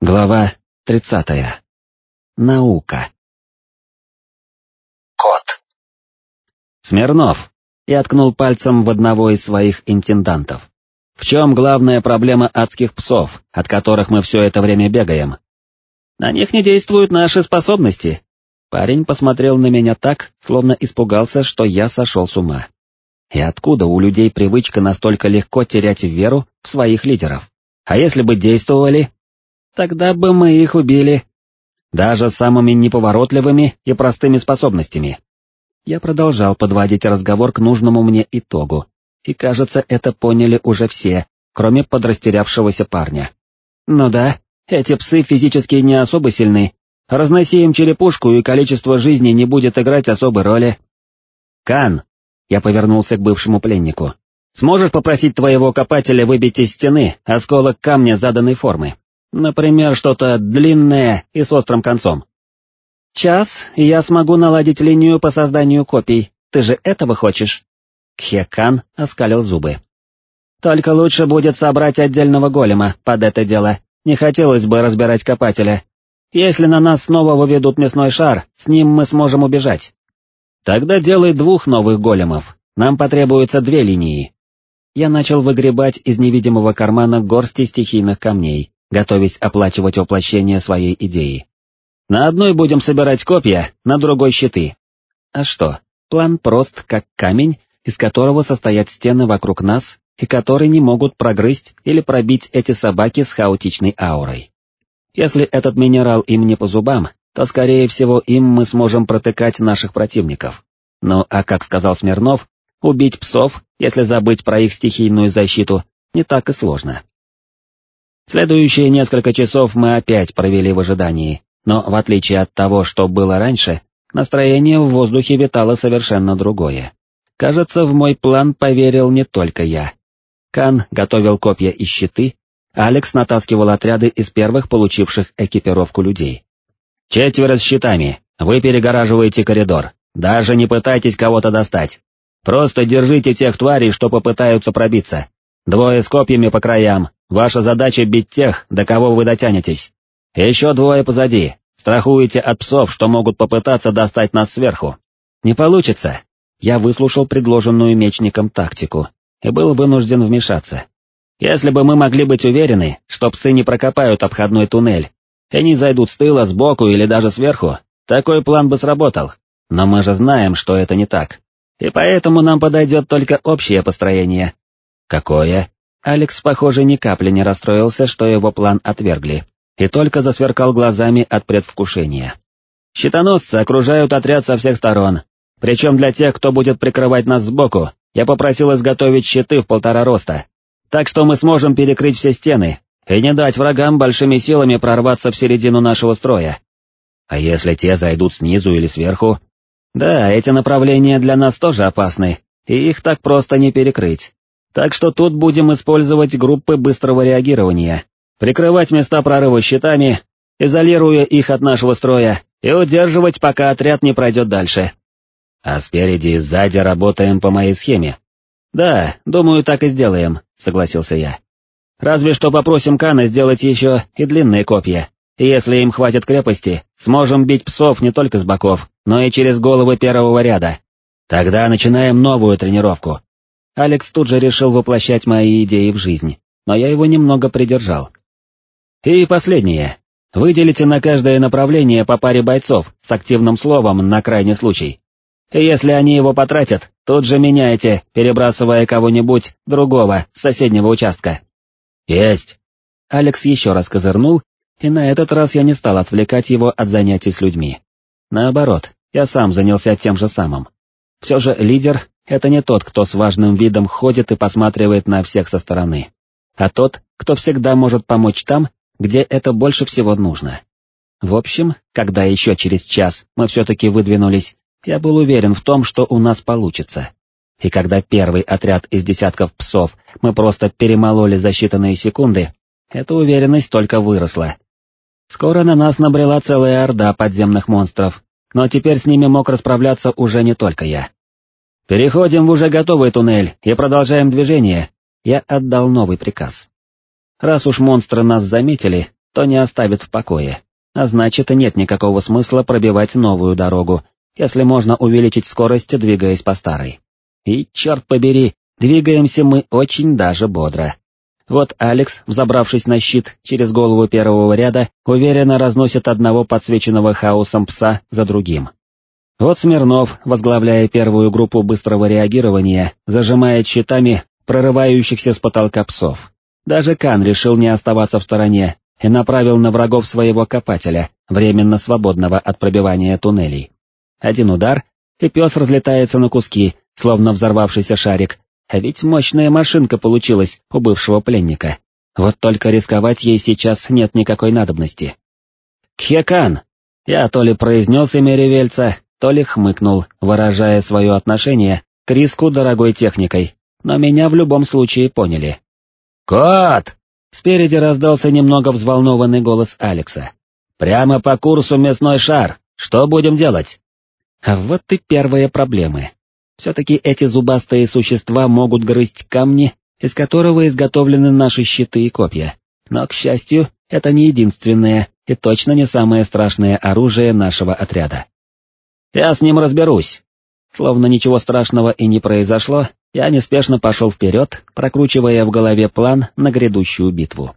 Глава тридцатая. Наука. Кот. Смирнов. Я ткнул пальцем в одного из своих интендантов. В чем главная проблема адских псов, от которых мы все это время бегаем? На них не действуют наши способности. Парень посмотрел на меня так, словно испугался, что я сошел с ума. И откуда у людей привычка настолько легко терять веру в своих лидеров? А если бы действовали, тогда бы мы их убили. Даже самыми неповоротливыми и простыми способностями. Я продолжал подводить разговор к нужному мне итогу, и кажется, это поняли уже все, кроме подрастерявшегося парня. Ну да, эти псы физически не особо сильны, разноси им черепушку и количество жизни не будет играть особой роли. Кан, я повернулся к бывшему пленнику, сможешь попросить твоего копателя выбить из стены осколок камня заданной формы? Например, что-то длинное и с острым концом. Час, и я смогу наладить линию по созданию копий. Ты же этого хочешь? Кхекан оскалил зубы. Только лучше будет собрать отдельного голема под это дело. Не хотелось бы разбирать копателя. Если на нас снова выведут мясной шар, с ним мы сможем убежать. Тогда делай двух новых големов. Нам потребуется две линии. Я начал выгребать из невидимого кармана горсти стихийных камней, готовясь оплачивать воплощение своей идеи. На одной будем собирать копья, на другой щиты. А что, план прост, как камень, из которого состоят стены вокруг нас, и которые не могут прогрызть или пробить эти собаки с хаотичной аурой. Если этот минерал им не по зубам, то, скорее всего, им мы сможем протыкать наших противников. Ну а как сказал Смирнов, убить псов, если забыть про их стихийную защиту, не так и сложно. Следующие несколько часов мы опять провели в ожидании, но в отличие от того, что было раньше, настроение в воздухе витало совершенно другое. Кажется, в мой план поверил не только я. Кан готовил копья и щиты, Алекс натаскивал отряды из первых получивших экипировку людей. «Четверо с щитами, вы перегораживаете коридор, даже не пытайтесь кого-то достать. Просто держите тех тварей, что попытаются пробиться. Двое с копьями по краям, Ваша задача бить тех, до кого вы дотянетесь. Еще двое позади, страхуете от псов, что могут попытаться достать нас сверху. Не получится. Я выслушал предложенную мечником тактику и был вынужден вмешаться. Если бы мы могли быть уверены, что псы не прокопают обходной туннель, и они зайдут с тыла, сбоку или даже сверху, такой план бы сработал. Но мы же знаем, что это не так. И поэтому нам подойдет только общее построение. Какое? Алекс, похоже, ни капли не расстроился, что его план отвергли, и только засверкал глазами от предвкушения. «Щитоносцы окружают отряд со всех сторон, причем для тех, кто будет прикрывать нас сбоку, я попросил изготовить щиты в полтора роста, так что мы сможем перекрыть все стены и не дать врагам большими силами прорваться в середину нашего строя. А если те зайдут снизу или сверху? Да, эти направления для нас тоже опасны, и их так просто не перекрыть. Так что тут будем использовать группы быстрого реагирования, прикрывать места прорыва щитами, изолируя их от нашего строя, и удерживать, пока отряд не пройдет дальше. А спереди и сзади работаем по моей схеме. Да, думаю, так и сделаем, согласился я. Разве что попросим Кана сделать еще и длинные копья, и если им хватит крепости, сможем бить псов не только с боков, но и через головы первого ряда. Тогда начинаем новую тренировку. Алекс тут же решил воплощать мои идеи в жизнь, но я его немного придержал. И последнее. Выделите на каждое направление по паре бойцов с активным словом на крайний случай. И если они его потратят, тут же меняйте, перебрасывая кого-нибудь другого с соседнего участка. Есть. Алекс еще раз козырнул, и на этот раз я не стал отвлекать его от занятий с людьми. Наоборот, я сам занялся тем же самым. Все же лидер это не тот, кто с важным видом ходит и посматривает на всех со стороны, а тот, кто всегда может помочь там, где это больше всего нужно. В общем, когда еще через час мы все-таки выдвинулись, я был уверен в том, что у нас получится. И когда первый отряд из десятков псов мы просто перемололи за считанные секунды, эта уверенность только выросла. Скоро на нас набрела целая орда подземных монстров, но теперь с ними мог расправляться уже не только я. «Переходим в уже готовый туннель и продолжаем движение», я отдал новый приказ. Раз уж монстры нас заметили, то не оставит в покое, а значит нет никакого смысла пробивать новую дорогу, если можно увеличить скорость, двигаясь по старой. И, черт побери, двигаемся мы очень даже бодро. Вот Алекс, взобравшись на щит через голову первого ряда, уверенно разносит одного подсвеченного хаосом пса за другим. Вот Смирнов, возглавляя первую группу быстрого реагирования, зажимает щитами прорывающихся с потолка псов. Даже Кан решил не оставаться в стороне и направил на врагов своего копателя, временно свободного от пробивания туннелей. Один удар, и пес разлетается на куски, словно взорвавшийся шарик, а ведь мощная машинка получилась у бывшего пленника. Вот только рисковать ей сейчас нет никакой надобности. «Кхекан!» Я то ли произнес имя ревельца, то ли хмыкнул, выражая свое отношение к риску дорогой техникой, но меня в любом случае поняли. «Кот!» Спереди раздался немного взволнованный голос Алекса. «Прямо по курсу мясной шар, что будем делать?» А вот и первые проблемы. Все-таки эти зубастые существа могут грызть камни, из которого изготовлены наши щиты и копья. Но, к счастью, это не единственное и точно не самое страшное оружие нашего отряда. Я с ним разберусь. Словно ничего страшного и не произошло, я неспешно пошел вперед, прокручивая в голове план на грядущую битву.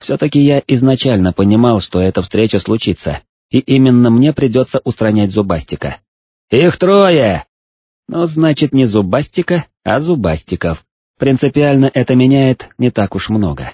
Все-таки я изначально понимал, что эта встреча случится, и именно мне придется устранять Зубастика. «Их трое!» Ну, значит, не Зубастика, а Зубастиков. Принципиально это меняет не так уж много.